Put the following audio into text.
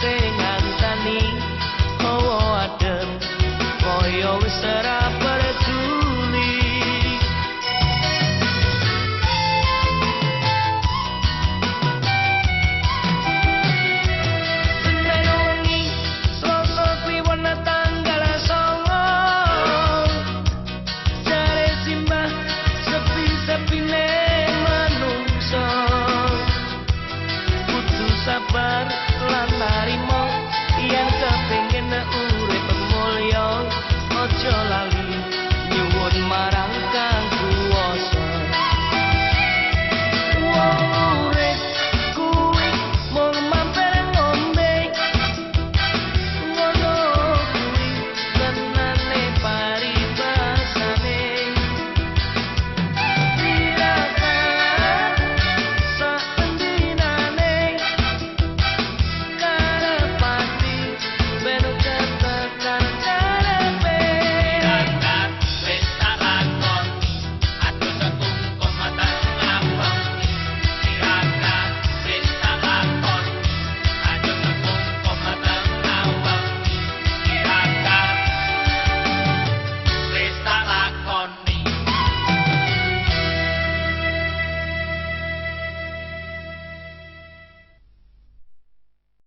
bening manungsa